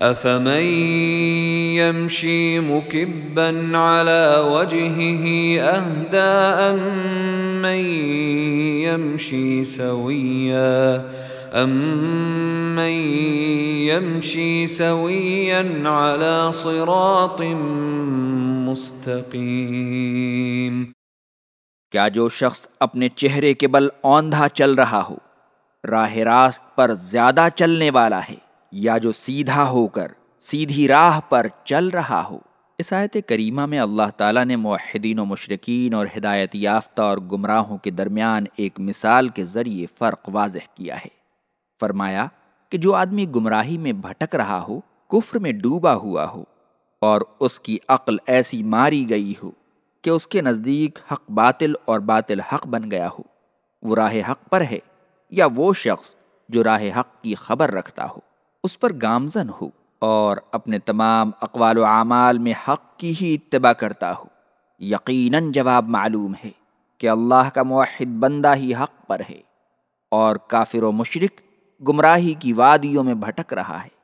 افمن يمشي مكبا على وجهه اهدى امن يمشي سويا امن يمشي سويا على صراط مستقيم کیا جو شخص اپنے چہرے کے بل اوندھا چل رہا ہو، راہ راست پر زیادہ چلنے والا ہے؟ یا جو سیدھا ہو کر، سیدھی راہ پر چل رہا ہو۔ اس آیت کریمہ میں اللہ تعالیٰ نے موحدین و مشرقین اور ہدایت یافتہ اور گمراہوں کے درمیان ایک مثال کے ذریعے فرق واضح کیا ہے۔ فرمایا کہ جو آدمی گمراہی میں بھٹک رہا ہو، کفر میں ڈوبا ہوا ہو اور اس کی عقل ایسی ماری گئی ہو کہ اس کے نزدیک حق باطل اور باطل حق بن گیا ہو۔ وہ راہ حق پر ہے یا وہ شخص جو راہ حق کی خبر رکھتا ہو۔ اس پر گامزن ہو اور اپنے تمام اقوال و اعمال میں حق کی ہی اتباع کرتا ہو۔ یقیناً جواب معلوم ہے کہ اللہ کا موحد بندہ ہی حق پر ہے اور کافر و مشرق گمراہی کی وادیوں میں بھٹک رہا ہے۔